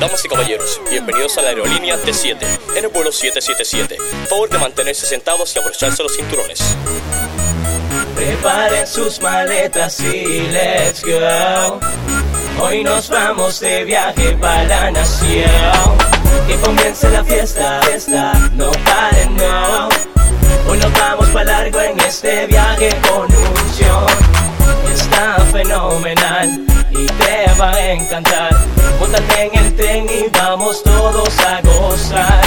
Damas y caballeros, bienvenidos a la aerolínea T7 en el vuelo 777. Favor de mantenerse sentados y abrocharse los cinturones. Preparen sus maletas y let's go. Hoy nos vamos de viaje para la nación. Que comience la fiesta, fiesta, no paren, no. Hoy nos vamos para largo en este viaje con unción. Fenomenal y te va a encantar. Póntate en el tren y vamos todos a gozar.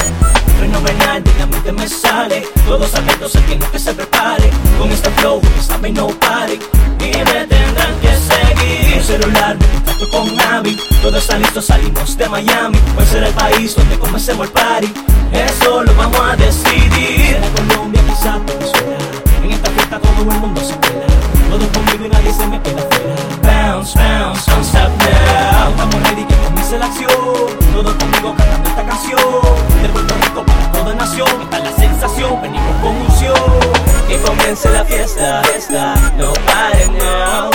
Fenomenal, dignamente me sale. Todos atentos a quien que se prepare. Con este flow, vez no pare. Y me tendrán que seguir. Un celular, me contacto con Navi. Todo está listo, salimos de Miami. Puede ser el país donde comencemos el party. Eso lo vamos a decidir. La acción. Todo conmigo cantando esta canción. De Puerto Rico para toda nación. Esta es la sensación, venimos con unción. Que comience la fiesta, fiesta, no paren, no.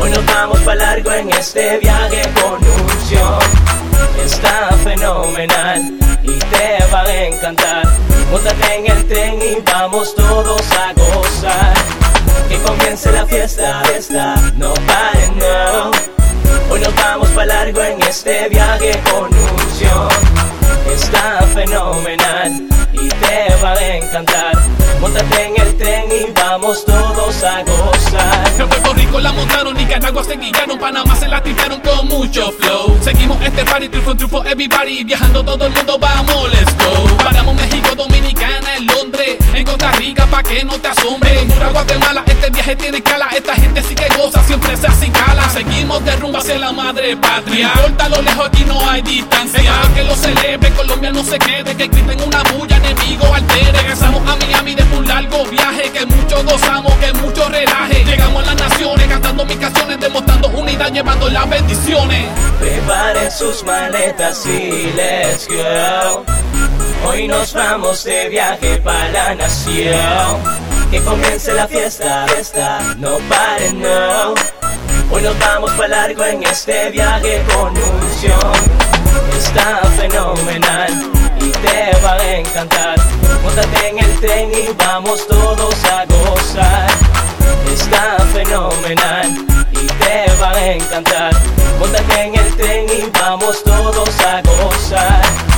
Hoy nos vamos para largo en este viaje con unción. Está fenomenal y te va a encantar. Móntate en el tren y vamos todos a gozar. Que comience la fiesta, fiesta, no paren, este viaje con unción. Está fenomenal y te va a encantar. Móntate en el tren y vamos todos a gozar. En Puerto Rico la montaron, Nicaragua se guillaron, Panamá se la tripearon con mucho flow. Seguimos este party, triunfo, triunfo, everybody, viajando todo el mundo, vamos, let's go. Paramos México, Dominicana, en Londres, en Costa Rica, pa' que no te asombre. Honduras, Guatemala, este viaje tiene escala, esta gente hacia la madre patria. No importa lo lejos, aquí no hay distancia. que lo celebre, Colombia no se quede, que griten una bulla, enemigo altere. Regresamos a Miami de un largo viaje, que mucho gozamos, que mucho relaje. Llegamos a las naciones, cantando mis canciones, demostrando unidad, llevando las bendiciones. Preparen sus maletas y let's go. Hoy nos vamos de viaje para la nación. Que comience la fiesta, fiesta, no paren, no. Hoy nos vamos para largo en este viaje con unción. Está fenomenal y te va a encantar. Móntate en el tren y vamos todos a gozar. Está fenomenal y te va a encantar. Móntate en el tren y vamos todos a gozar.